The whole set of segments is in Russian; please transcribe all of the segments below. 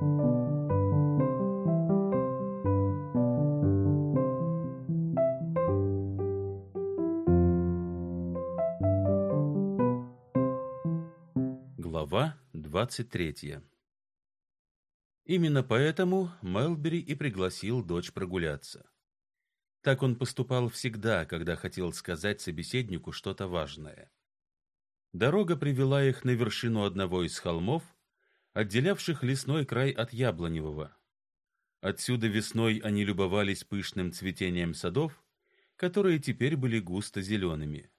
Глава двадцать третья. Именно поэтому Мелбери и пригласил дочь прогуляться. Так он поступал всегда, когда хотел сказать собеседнику что-то важное. Дорога привела их на вершину одного из холмов, отделявших лесной край от яблоневого. Отсюда весной они любовались пышным цветением садов, которые теперь были густо зелеными.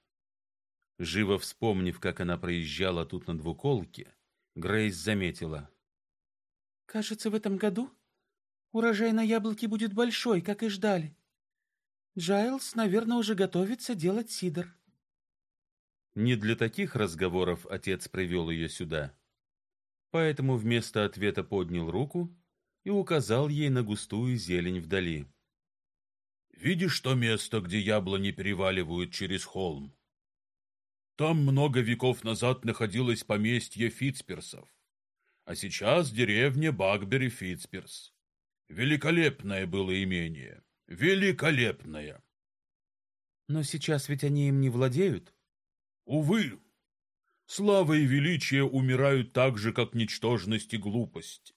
Живо вспомнив, как она проезжала тут на двуколке, Грейс заметила: "Кажется, в этом году урожай на яблоки будет большой, как и ждали. Джайлс, наверное, уже готовится делать сидр". Не для таких разговоров отец привел ее сюда. Поэтому вместо ответа поднял руку и указал ей на густую зелень вдали. Видишь то место, где яблони переваливают через холм? Там много веков назад находилось поместье Фитцперсов, а сейчас деревня Багбери-Фитцперс. Великолепное было имение, великолепное. Но сейчас ведь они им не владеют. Увы, слава и величие умирают так же, как ничтожность и глупость.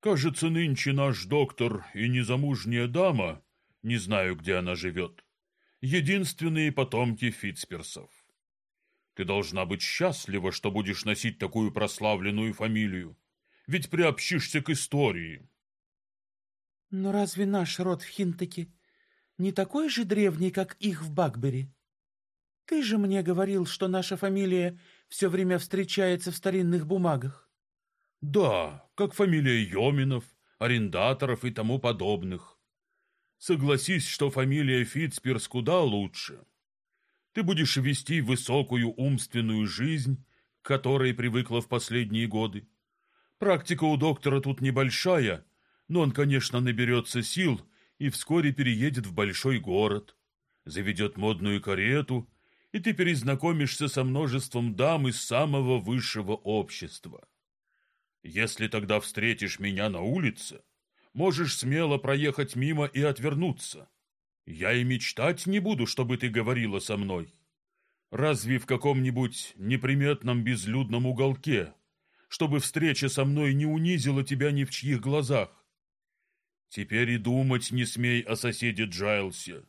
Кажется, нынче наш доктор и незамужняя дама, не знаю, где она живет, единственные потомки Фитцперсов. Ты должна быть счастлива, что будешь носить такую прославленную фамилию, ведь приобщишься к истории. Но разве наш род в Хинтаке не такой же древний, как их в Бакбери? Ты же мне говорил, что наша фамилия все время встречается в старинных бумагах. Да, как фамилия Йоминов, арендаторов и тому подобных. Согласись, что фамилия Фитцперс куда лучше. Ты будешь вести высокую умственную жизнь, к которой привыкла в последние годы. Практика у доктора тут небольшая, но он, конечно, наберется сил и вскоре переедет в большой город, заведет модную карету, и ты перезнакомишься со множеством дам из самого высшего общества. Если тогда встретишь меня на улице, можешь смело проехать мимо и отвернуться. Я и мечтать не буду, чтобы ты говорила со мной. Разве в каком-нибудь неприметном безлюдном уголке, чтобы встреча со мной не унизила тебя ни в чьих глазах? Теперь и думать не смей о соседе Джайлсе.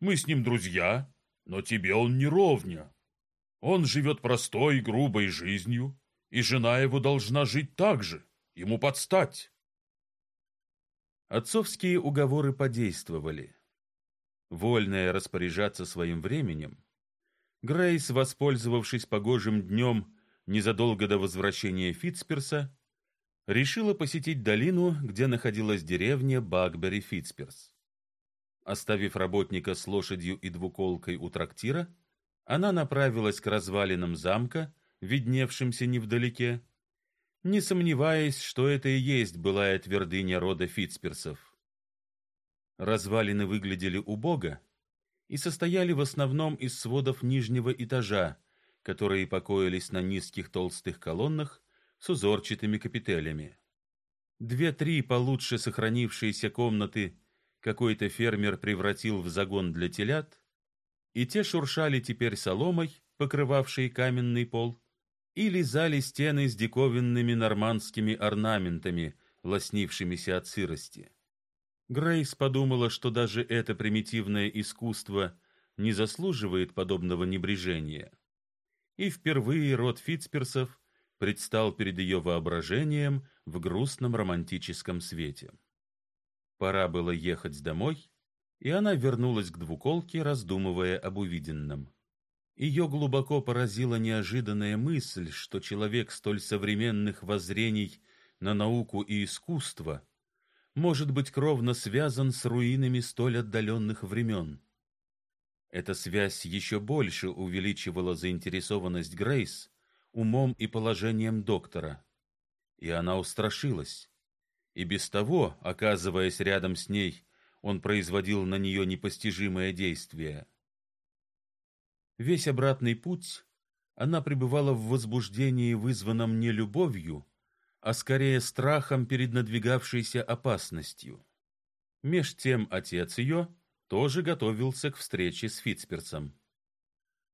Мы с ним друзья, но тебе он не ровня. Он живет простой, грубой жизнью, и жена его должна жить так же, ему подстать. Отцовские уговоры подействовали вольная распоряжаться своим временем, Грейс, воспользовавшись погожим днем незадолго до возвращения Фитцперса, решила посетить долину, где находилась деревня Багбери-Фитцперс. Оставив работника с лошадью и двуколкой у трактира, она направилась к развалинам замка, видневшимся невдалеке, не сомневаясь, что это и есть былая твердыня рода Фитцперсов. Развалины выглядели убого и состояли в основном из сводов нижнего этажа, которые покоились на низких толстых колоннах с узорчатыми капителями. Две-три получше сохранившиеся комнаты какой-то фермер превратил в загон для телят, и те шуршали теперь соломой, покрывавшей каменный пол, и лизали стены с диковинными нормандскими орнаментами, лоснившимися от сырости. Грейс подумала, что даже это примитивное искусство не заслуживает подобного небрежения. И впервые род Фитцперсов предстал перед ее воображением в грустном романтическом свете. Пора было ехать домой, и она вернулась к двуколке, раздумывая об увиденном. Ее глубоко поразила неожиданная мысль, что человек столь современных воззрений на науку и искусство может быть кровно связан с руинами столь отдаленных времен. Эта связь еще больше увеличивала заинтересованность Грейс умом и положением доктора, и она устрашилась. И без того, оказываясь рядом с ней, он производил на нее непостижимое действие. Весь обратный путь она пребывала в возбуждении, вызванном не любовью, а скорее страхом перед надвигавшейся опасностью. Меж тем отец ее тоже готовился к встрече с Фитцперсом.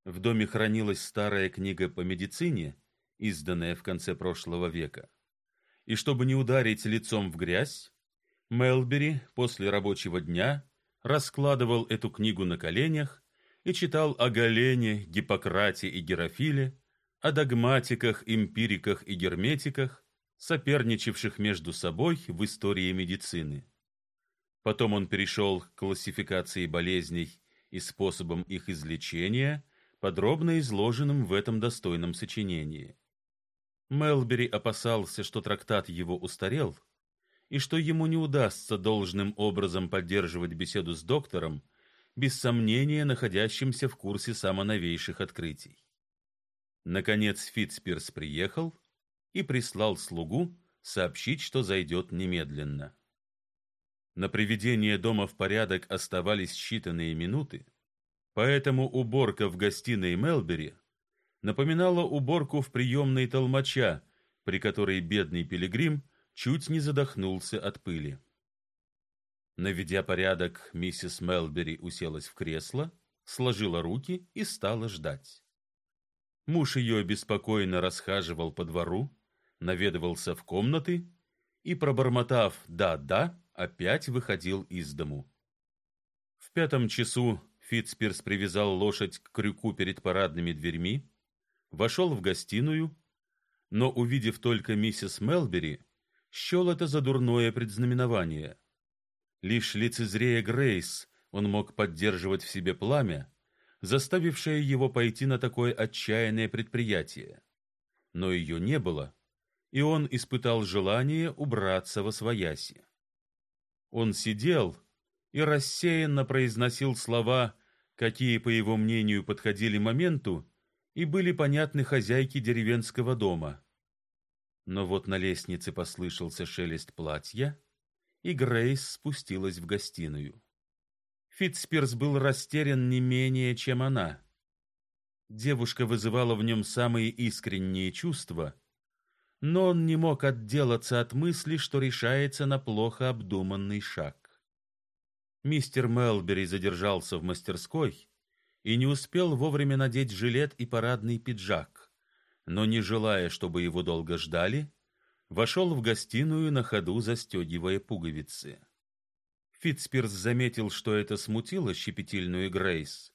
В доме хранилась старая книга по медицине, изданная в конце прошлого века. И чтобы не ударить лицом в грязь, Мелбери после рабочего дня раскладывал эту книгу на коленях и читал о Галене, Гиппократе и Герофиле, о догматиках, эмпириках и герметиках, соперничавших между собой в истории медицины. Потом он перешел к классификации болезней и способам их излечения, подробно изложенным в этом достойном сочинении. Мелбери опасался, что трактат его устарел, и что ему не удастся должным образом поддерживать беседу с доктором, без сомнения находящимся в курсе самоновейших открытий. Наконец Фитцпирс приехал и прислал слугу сообщить, что зайдет немедленно. На приведение дома в порядок оставались считанные минуты, поэтому уборка в гостиной Мелбери напоминала уборку в приемной толмача, при которой бедный пилигрим чуть не задохнулся от пыли. Наведя порядок, миссис Мелбери уселась в кресло, сложила руки и стала ждать. Муж ее беспокойно расхаживал по двору, наведывался в комнаты и, пробормотав «да-да», опять выходил из дому. В пятом часу Фитцпирс привязал лошадь к крюку перед парадными дверьми, вошел в гостиную, но, увидев только миссис Мелбери, счел это за дурное предзнаменование. Лишь лицезрея Грейс он мог поддерживать в себе пламя, заставившее его пойти на такое отчаянное предприятие. Но ее не было, и он испытал желание убраться во свояси. Он сидел и рассеянно произносил слова, какие, по его мнению, подходили моменту и были понятны хозяйке деревенского дома. Но вот на лестнице послышался шелест платья, и Грейс спустилась в гостиную. Фитцпирс был растерян не менее, чем она. Девушка вызывала в нем самые искренние чувства, но он не мог отделаться от мысли, что решается на плохо обдуманный шаг. Мистер Мелбери задержался в мастерской и не успел вовремя надеть жилет и парадный пиджак, но не желая, чтобы его долго ждали, вошел в гостиную на ходу застегивая пуговицы. Фитцпирс заметил, что это смутило щепетильную Грейс,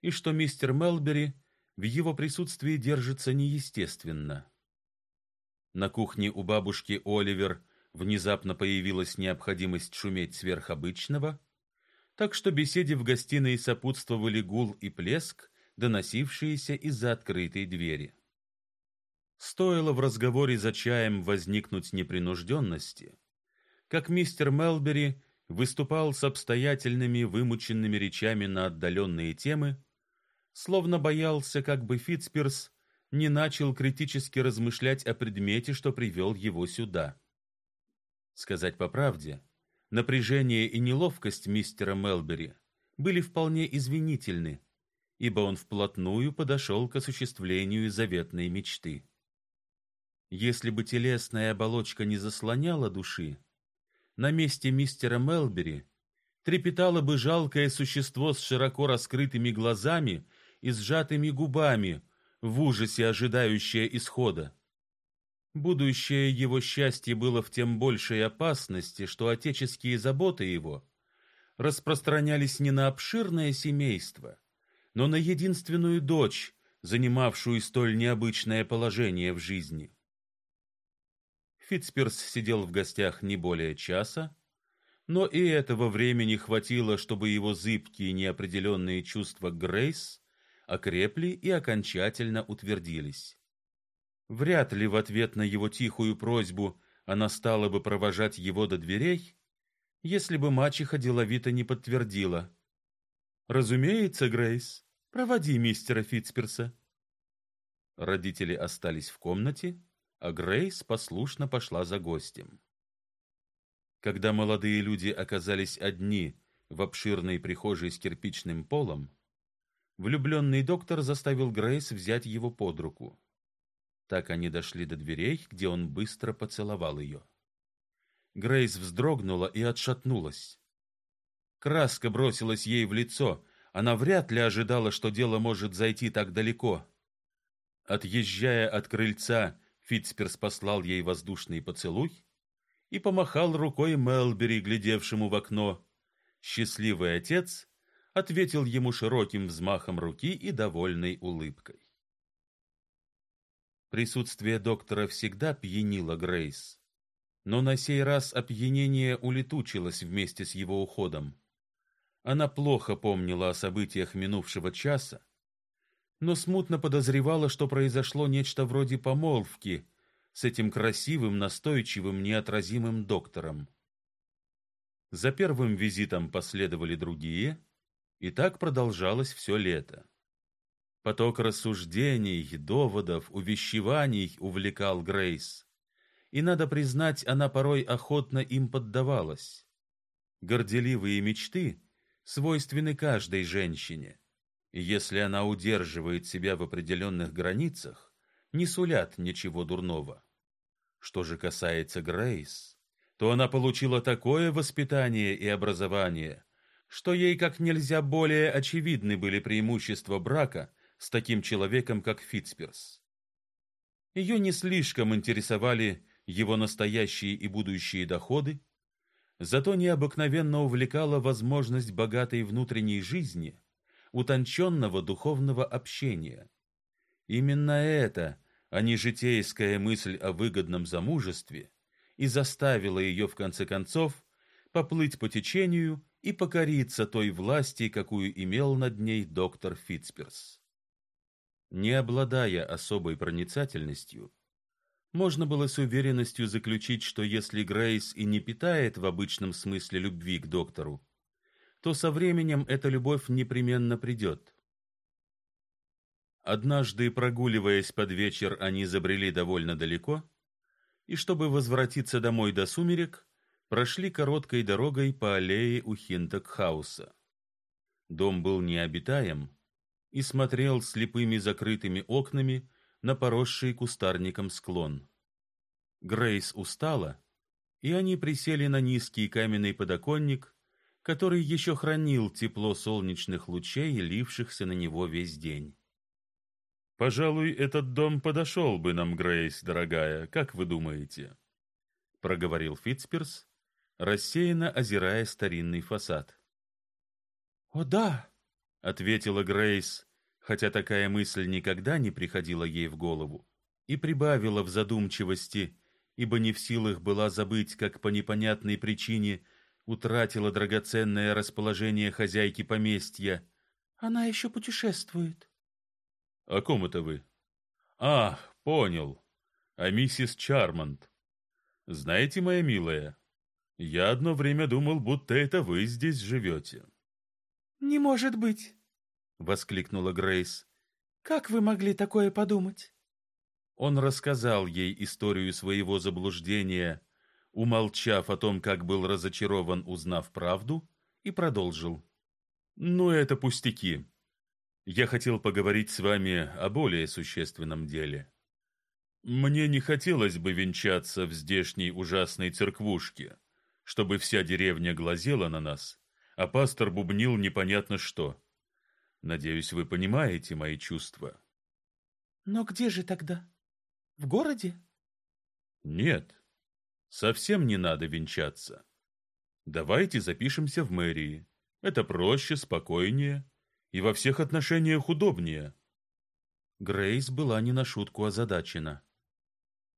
и что мистер Мелбери в его присутствии держится неестественно. На кухне у бабушки Оливер внезапно появилась необходимость шуметь сверх обычного, так что беседе в гостиной сопутствовали гул и плеск, доносившиеся из-за открытой двери. Стоило в разговоре за чаем возникнуть непринужденности, как мистер Мелбери выступал с обстоятельными вымученными речами на отдаленные темы, словно боялся, как бы Фитцперс не начал критически размышлять о предмете, что привел его сюда. Сказать по правде, напряжение и неловкость мистера Мелбери были вполне извинительны, ибо он вплотную подошел к осуществлению заветной мечты. Если бы телесная оболочка не заслоняла души, на месте мистера Мелбери трепетало бы жалкое существо с широко раскрытыми глазами и сжатыми губами, в ужасе ожидающее исхода. Будущее его счастье было в тем большей опасности, что отеческие заботы его распространялись не на обширное семейство, но на единственную дочь, занимавшую столь необычное положение в жизни. Фитцперс сидел в гостях не более часа, но и этого времени хватило, чтобы его зыбкие неопределенные чувства Грейс окрепли и окончательно утвердились. Вряд ли в ответ на его тихую просьбу она стала бы провожать его до дверей, если бы мачеха деловито не подтвердила. «Разумеется, Грейс, проводи мистера Фитцперса». Родители остались в комнате, а Грейс послушно пошла за гостем. Когда молодые люди оказались одни в обширной прихожей с кирпичным полом, влюбленный доктор заставил Грейс взять его под руку. Так они дошли до дверей, где он быстро поцеловал ее. Грейс вздрогнула и отшатнулась. Краска бросилась ей в лицо. Она вряд ли ожидала, что дело может зайти так далеко. Отъезжая от крыльца, Фитцперс послал ей воздушный поцелуй и помахал рукой Мелбери, глядевшему в окно. Счастливый отец ответил ему широким взмахом руки и довольной улыбкой. Присутствие доктора всегда пьянило Грейс, но на сей раз опьянение улетучилось вместе с его уходом. Она плохо помнила о событиях минувшего часа, но смутно подозревала, что произошло нечто вроде помолвки с этим красивым, настойчивым, неотразимым доктором. За первым визитом последовали другие, и так продолжалось все лето. Поток рассуждений, доводов, увещеваний увлекал Грейс. И надо признать, она порой охотно им поддавалась. Горделивые мечты свойственны каждой женщине. Если она удерживает себя в определенных границах, не сулят ничего дурного. Что же касается Грейс, то она получила такое воспитание и образование, что ей как нельзя более очевидны были преимущества брака с таким человеком, как Фитцперс. Ее не слишком интересовали его настоящие и будущие доходы, зато необыкновенно увлекала возможность богатой внутренней жизни, утонченного духовного общения. Именно это, а не житейская мысль о выгодном замужестве, и заставила ее в конце концов поплыть по течению и покориться той власти, какую имел над ней доктор Фитцперс. Не обладая особой проницательностью, можно было с уверенностью заключить, что если Грейс и не питает в обычном смысле любви к доктору, то со временем эта любовь непременно придет. Однажды, прогуливаясь под вечер, они забрели довольно далеко, и чтобы возвратиться домой до сумерек, прошли короткой дорогой по аллее у Хинтокхауса. Дом был необитаем, и смотрел слепыми закрытыми окнами на поросший кустарником склон. Грейс устала, и они присели на низкий каменный подоконник, который еще хранил тепло солнечных лучей, лившихся на него весь день. Пожалуй, этот дом подошел бы нам, Грейс, дорогая, как вы думаете? проговорил Фитцперс, рассеянно озирая старинный фасад. О да, ответила Грейс, хотя такая мысль никогда не приходила ей в голову, и прибавила в задумчивости, ибо не в силах была забыть, как по непонятной причине утратила драгоценное расположение хозяйки поместья. Она еще путешествует. О ком это вы? Ах, понял. А миссис Чармонт. Знаете, моя милая, я одно время думал, будто это вы здесь живете. Не может быть воскликнула Грейс. Как вы могли такое подумать? Он рассказал ей историю своего заблуждения, умолчав о том, как был разочарован, узнав правду, и продолжил: "Ну это пустяки. Я хотел поговорить с вами о более существенном деле. Мне не хотелось бы венчаться в здешней ужасной церквушке, чтобы вся деревня глазела на нас, а пастор бубнил непонятно что. Надеюсь, вы понимаете мои чувства. Но где же тогда? В городе? Нет. Совсем не надо венчаться. Давайте запишемся в мэрии. Это проще, спокойнее и во всех отношениях удобнее. Грейс была не на шутку озадачена.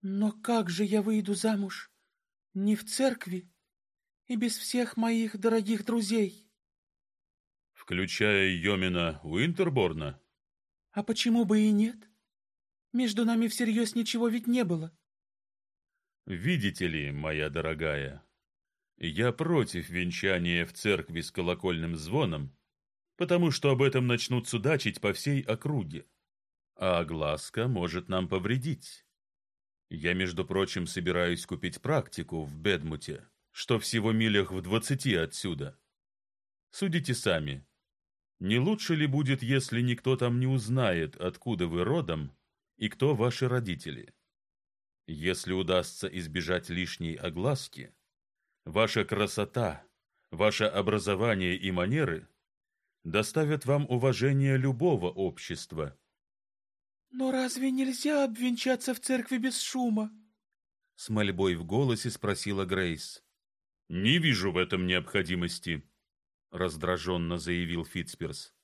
Но как же я выйду замуж? Не в церкви и без всех моих дорогих друзей включая Йомина Уинтерборна? А почему бы и нет? Между нами всерьез ничего ведь не было. Видите ли, моя дорогая, я против венчания в церкви с колокольным звоном, потому что об этом начнут судачить по всей округе, а огласка может нам повредить. Я, между прочим, собираюсь купить практику в Бедмуте, что всего милях в двадцати отсюда. Судите сами, не лучше ли будет, если никто там не узнает, откуда вы родом, и кто ваши родители. Если удастся избежать лишней огласки, ваша красота, ваше образование и манеры доставят вам уважение любого общества. Но разве нельзя обвенчаться в церкви без шума? С мольбой в голосе спросила Грейс. Не вижу в этом необходимости, раздраженно заявил Фитцперс.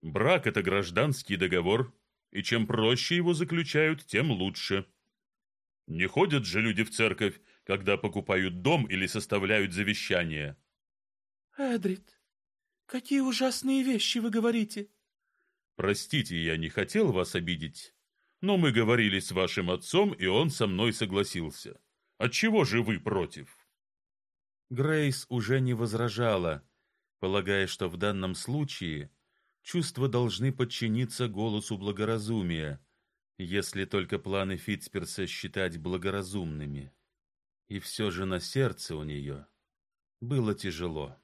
Брак это гражданский договор, и чем проще его заключают, тем лучше. Не ходят же люди в церковь, когда покупают дом или составляют завещание. Эдрит, какие ужасные вещи вы говорите. Простите, я не хотел вас обидеть, но мы говорили с вашим отцом, и он со мной согласился. Отчего же вы против? Грейс уже не возражала, полагая, что в данном случае чувства должны подчиниться голосу благоразумия, если только планы Фитцперса считать благоразумными. И все же на сердце у нее было тяжело.